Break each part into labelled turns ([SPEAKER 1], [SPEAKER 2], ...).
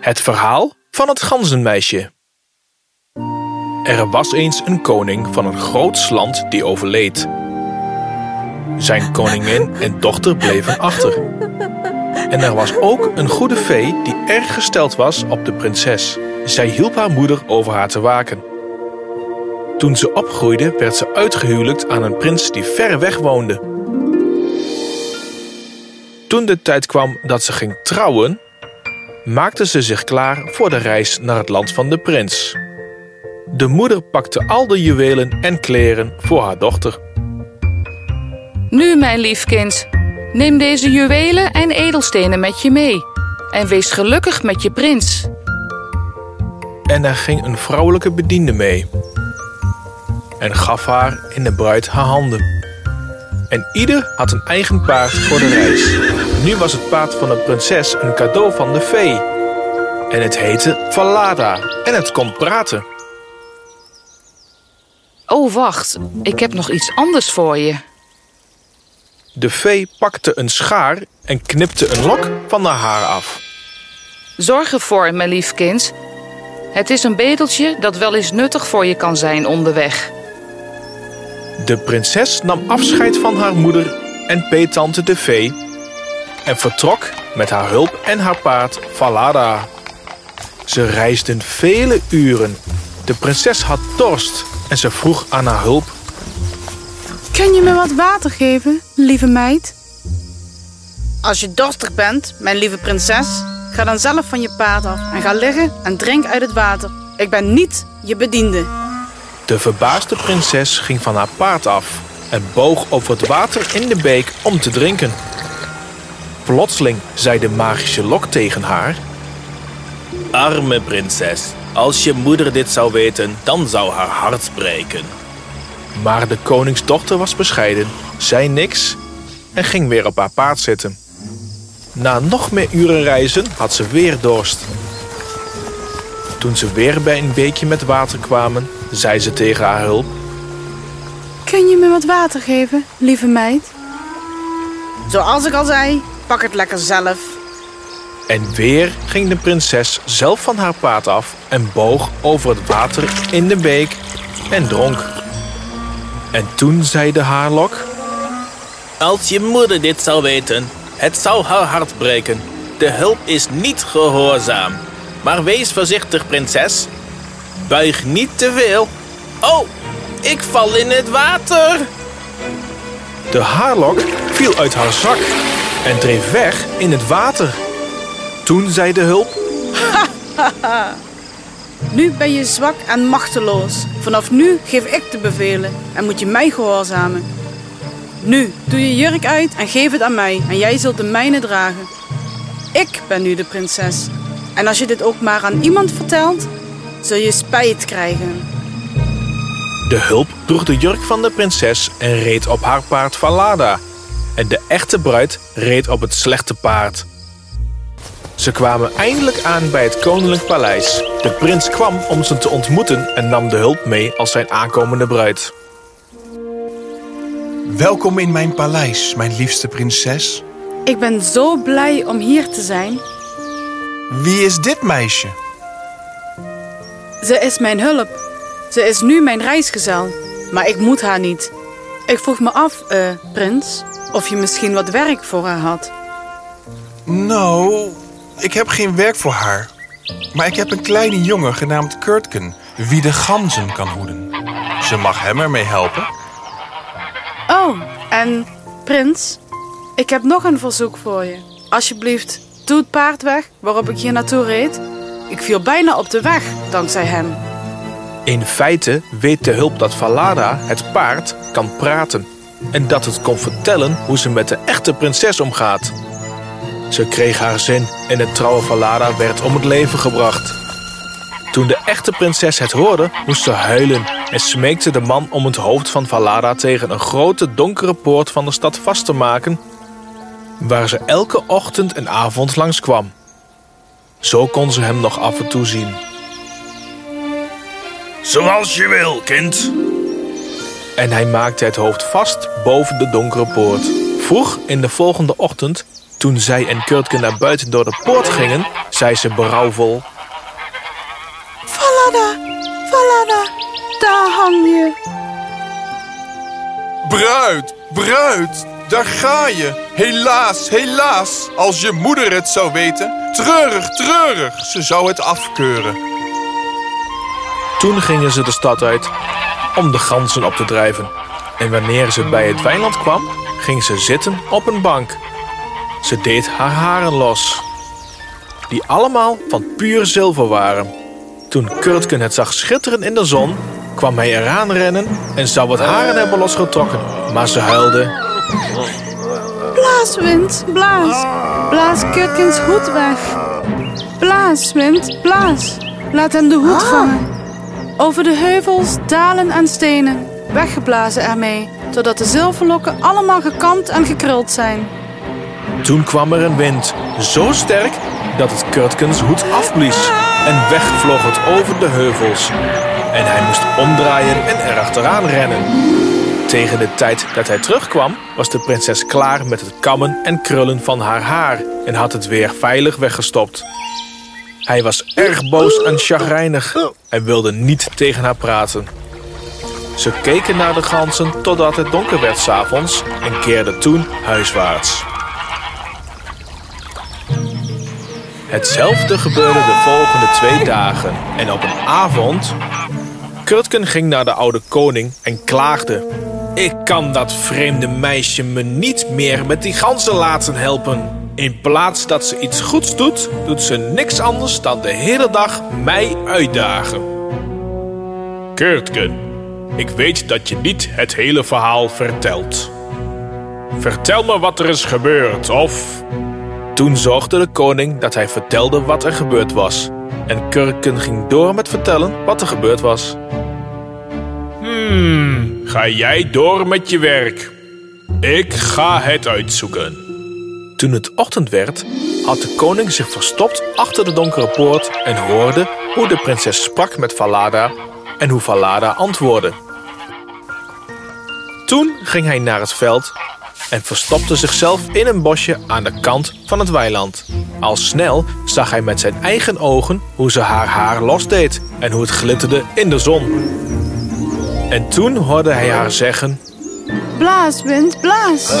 [SPEAKER 1] Het verhaal van het ganzenmeisje. Er was eens een koning van een groot land die overleed. Zijn koningin en dochter bleven achter. En er was ook een goede fee die erg gesteld was op de prinses. Zij hielp haar moeder over haar te waken. Toen ze opgroeide werd ze uitgehuwelijkt aan een prins die ver weg woonde. Toen de tijd kwam dat ze ging trouwen, maakte ze zich klaar voor de reis naar het land van de prins. De moeder pakte al de juwelen en kleren voor haar dochter.
[SPEAKER 2] Nu, mijn lief kind, neem deze juwelen en edelstenen met je mee. En wees gelukkig met je prins.
[SPEAKER 1] En er ging een vrouwelijke bediende mee. En gaf haar in de bruid haar handen. En ieder had een eigen paard voor de reis. Nu was het paard van de prinses een cadeau van de fee. En het heette Vallada en het kon praten.
[SPEAKER 2] Oh, wacht. Ik heb nog iets anders voor je.
[SPEAKER 1] De vee pakte een schaar en knipte een lok van haar haar af.
[SPEAKER 2] Zorg ervoor, mijn lief kind. Het is een bedeltje dat wel eens nuttig voor je kan zijn onderweg.
[SPEAKER 1] De prinses nam afscheid van haar moeder en peetante de vee en vertrok met haar hulp en haar paard Valada. Ze reisden vele uren. De prinses had dorst en ze vroeg aan haar hulp.
[SPEAKER 3] Kun je me wat water geven, lieve meid?
[SPEAKER 4] Als je dorstig bent, mijn lieve prinses, ga dan zelf van je paard af en ga liggen en drink uit het water. Ik ben niet je bediende.
[SPEAKER 1] De verbaasde prinses ging van haar paard af en boog over het water in de beek om te drinken. Plotseling zei de magische lok tegen haar...
[SPEAKER 5] Arme prinses, als je moeder dit zou weten, dan zou haar hart breken.
[SPEAKER 1] Maar de koningsdochter was bescheiden, zei niks en ging weer op haar paard zitten. Na nog meer uren reizen had ze weer dorst. Toen ze weer bij een beekje met water kwamen, zei ze tegen haar hulp.
[SPEAKER 3] Kun je me wat water geven, lieve meid?
[SPEAKER 4] Zoals ik al zei, pak het lekker zelf.
[SPEAKER 1] En weer ging de prinses zelf van haar paard af en boog over het water in de beek en dronk. En toen zei de haarlok...
[SPEAKER 5] Als je moeder dit zou weten, het zou haar hart breken. De hulp is niet gehoorzaam. Maar wees voorzichtig, prinses. Buig niet te veel. Oh, ik val in het water.
[SPEAKER 1] De haarlok viel uit haar zak en dreef weg in het water. Toen zei de hulp...
[SPEAKER 4] Nu ben je zwak en machteloos. Vanaf nu geef ik de bevelen en moet je mij gehoorzamen. Nu, doe je jurk uit en geef het aan mij en jij zult de mijne dragen. Ik ben nu de prinses. En als je dit ook maar aan iemand vertelt, zul je spijt krijgen.
[SPEAKER 1] De hulp droeg de jurk van de prinses en reed op haar paard Valada. En de echte bruid reed op het slechte paard. Ze kwamen eindelijk aan bij het koninklijk paleis. De prins kwam om ze te ontmoeten en nam de hulp mee als zijn aankomende bruid.
[SPEAKER 6] Welkom in mijn paleis, mijn liefste prinses.
[SPEAKER 3] Ik ben zo blij om hier te zijn.
[SPEAKER 6] Wie is dit meisje?
[SPEAKER 4] Ze is mijn hulp. Ze is nu mijn reisgezel. Maar ik moet haar niet. Ik vroeg me af, eh, prins, of je misschien wat werk voor haar had.
[SPEAKER 6] Nou, ik heb geen werk voor haar. Maar ik heb een kleine jongen genaamd Kurtken, wie de ganzen kan hoeden. Ze mag hem ermee helpen.
[SPEAKER 4] Oh, en prins, ik heb nog een verzoek voor je. Alsjeblieft, doe het paard weg waarop ik hier naartoe reed. Ik viel bijna op de weg dankzij hem.
[SPEAKER 1] In feite weet de hulp dat Valada, het paard, kan praten. En dat het kon vertellen hoe ze met de echte prinses omgaat. Ze kreeg haar zin en het trouwe Valada werd om het leven gebracht. Toen de echte prinses het hoorde, moest ze huilen en smeekte de man om het hoofd van Valada tegen een grote donkere poort van de stad vast te maken, waar ze elke ochtend en avond langs kwam. Zo kon ze hem nog af en toe zien.
[SPEAKER 5] Zoals je wil, kind.
[SPEAKER 1] En hij maakte het hoofd vast boven de donkere poort. Vroeg in de volgende ochtend, toen zij en Kurtke naar buiten door de poort gingen, zei ze berouwvol...
[SPEAKER 3] Falada, Falada, daar hang je.
[SPEAKER 6] Bruid, bruid, daar ga je. Helaas, helaas. Als je moeder het zou weten. Treurig, treurig. Ze zou het afkeuren.
[SPEAKER 1] Toen gingen ze de stad uit om de ganzen op te drijven. En wanneer ze bij het weiland kwam, ging ze zitten op een bank. Ze deed haar haren los, die allemaal van puur zilver waren. Toen Kurtken het zag schitteren in de zon, kwam hij eraan rennen en zou het haren hebben losgetrokken. Maar ze huilde.
[SPEAKER 3] Blaas, wind, blaas. Blaas Kurtkens hoed weg. Blaas, wind, blaas. Laat hem de hoed vangen. Over de heuvels, dalen en stenen. Weggeblazen ermee, totdat de zilverlokken allemaal gekamd en gekruld zijn.
[SPEAKER 1] Toen kwam er een wind, zo sterk dat het Kurtkens hoed afblies. En weg vloog het over de heuvels. En hij moest omdraaien en erachteraan rennen. Tegen de tijd dat hij terugkwam, was de prinses klaar met het kammen en krullen van haar haar en had het weer veilig weggestopt. Hij was erg boos en chagrijnig en wilde niet tegen haar praten. Ze keken naar de ganzen totdat het donker werd s'avonds en keerden toen huiswaarts. Hetzelfde gebeurde de volgende twee dagen en op een avond... Kurtken ging naar de oude koning en klaagde. Ik kan dat vreemde meisje me niet meer met die ganzen laten helpen. In plaats dat ze iets goeds doet, doet ze niks anders dan de hele dag mij uitdagen. Kurtken, ik weet dat je niet het hele verhaal vertelt. Vertel me wat er is gebeurd, of... Toen zorgde de koning dat hij vertelde wat er gebeurd was. En Kurken ging door met vertellen wat er gebeurd was. Hmm, ga jij door met je werk. Ik ga het uitzoeken. Toen het ochtend werd, had de koning zich verstopt achter de donkere poort en hoorde hoe de prinses sprak met Valada en hoe Valada antwoordde. Toen ging hij naar het veld en verstopte zichzelf in een bosje aan de kant van het weiland. Al snel zag hij met zijn eigen ogen hoe ze haar haar losdeed en hoe het glitterde in de zon. En toen hoorde hij haar zeggen...
[SPEAKER 3] Blaas, wind, blaas.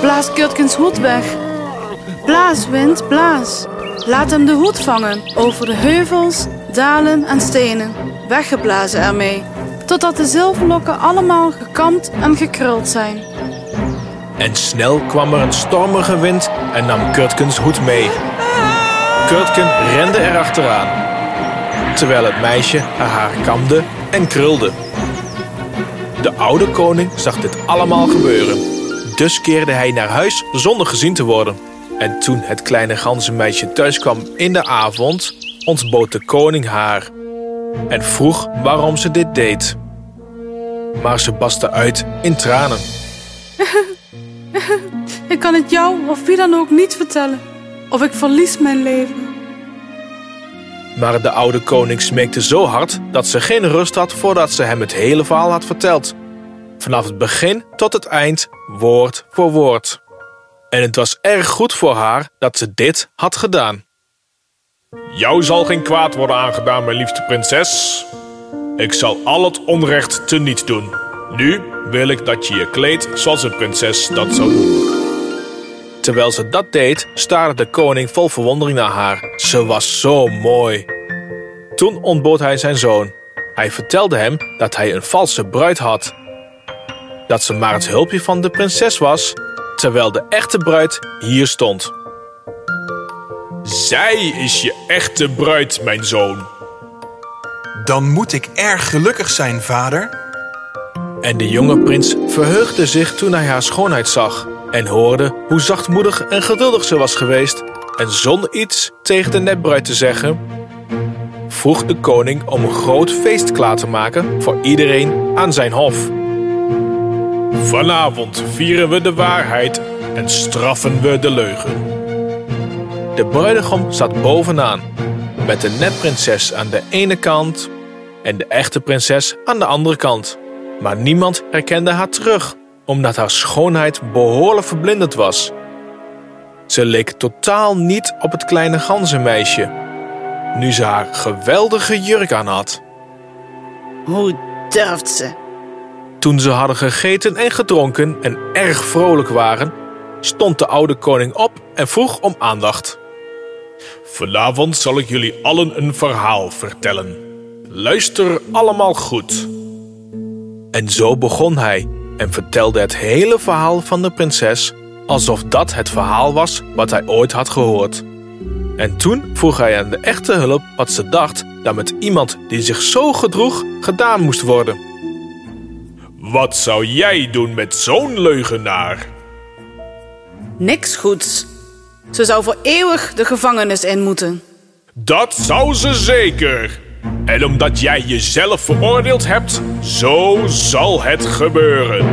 [SPEAKER 3] Blaas Kurtkens hoed weg. Blaas, wind, blaas. Laat hem de hoed vangen over de heuvels, dalen en stenen. Weggeblazen ermee, totdat de zilverlokken allemaal gekamd en gekruld zijn.
[SPEAKER 1] En snel kwam er een stormige wind en nam Kurtkens hoed mee. Kurtken rende erachteraan, terwijl het meisje haar haar kamde en krulde. De oude koning zag dit allemaal gebeuren. Dus keerde hij naar huis zonder gezien te worden. En toen het kleine ganzenmeisje thuis kwam in de avond, ontbood de koning haar en vroeg waarom ze dit deed. Maar ze barstte uit in tranen.
[SPEAKER 3] Ik kan het jou of wie dan ook niet vertellen. Of ik verlies mijn leven.
[SPEAKER 1] Maar de oude koning smeekte zo hard dat ze geen rust had voordat ze hem het hele verhaal had verteld. Vanaf het begin tot het eind, woord voor woord. En het was erg goed voor haar dat ze dit had gedaan. Jou zal geen kwaad worden aangedaan, mijn liefste prinses. Ik zal al het onrecht teniet doen. Nu wil ik dat je je kleedt zoals een prinses dat zou doen. Terwijl ze dat deed, staarde de koning vol verwondering naar haar. Ze was zo mooi. Toen ontbood hij zijn zoon. Hij vertelde hem dat hij een valse bruid had. Dat ze maar het hulpje van de prinses was, terwijl de echte bruid hier stond. Zij is je echte bruid, mijn zoon.
[SPEAKER 6] Dan moet ik erg gelukkig zijn, vader.
[SPEAKER 1] En de jonge prins verheugde zich toen hij haar schoonheid zag en hoorde hoe zachtmoedig en geduldig ze was geweest. En zonder iets tegen de netbruid te zeggen, vroeg de koning om een groot feest klaar te maken voor iedereen aan zijn hof. Vanavond vieren we de waarheid en straffen we de leugen. De bruidegom zat bovenaan, met de netprinses aan de ene kant en de echte prinses aan de andere kant. Maar niemand herkende haar terug. omdat haar schoonheid behoorlijk verblindend was. Ze leek totaal niet op het kleine ganzenmeisje, nu ze haar geweldige jurk aan had.
[SPEAKER 4] Hoe durft ze?
[SPEAKER 1] Toen ze hadden gegeten en gedronken en erg vrolijk waren, stond de oude koning op en vroeg om aandacht. Vanavond zal ik jullie allen een verhaal vertellen. Luister allemaal goed. En zo begon hij en vertelde het hele verhaal van de prinses alsof dat het verhaal was wat hij ooit had gehoord. En toen vroeg hij aan de echte hulp wat ze dacht dat met iemand die zich zo gedroeg gedaan moest worden. Wat zou jij doen met zo'n leugenaar?
[SPEAKER 4] Niks goeds. Ze zou voor eeuwig de gevangenis in moeten.
[SPEAKER 1] Dat zou ze zeker. En omdat jij jezelf veroordeeld hebt, zo zal het gebeuren.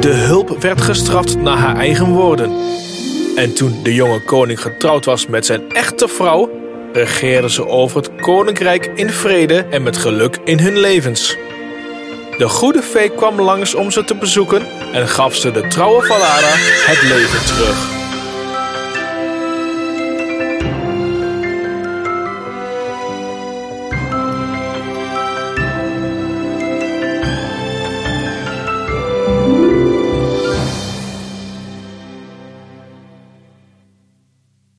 [SPEAKER 1] De hulp werd gestraft naar haar eigen woorden. En toen de jonge koning getrouwd was met zijn echte vrouw, regeerden ze over het koninkrijk in vrede en met geluk in hun levens. De goede fee kwam langs om ze te bezoeken en gaf ze de trouwe Valara het leven terug.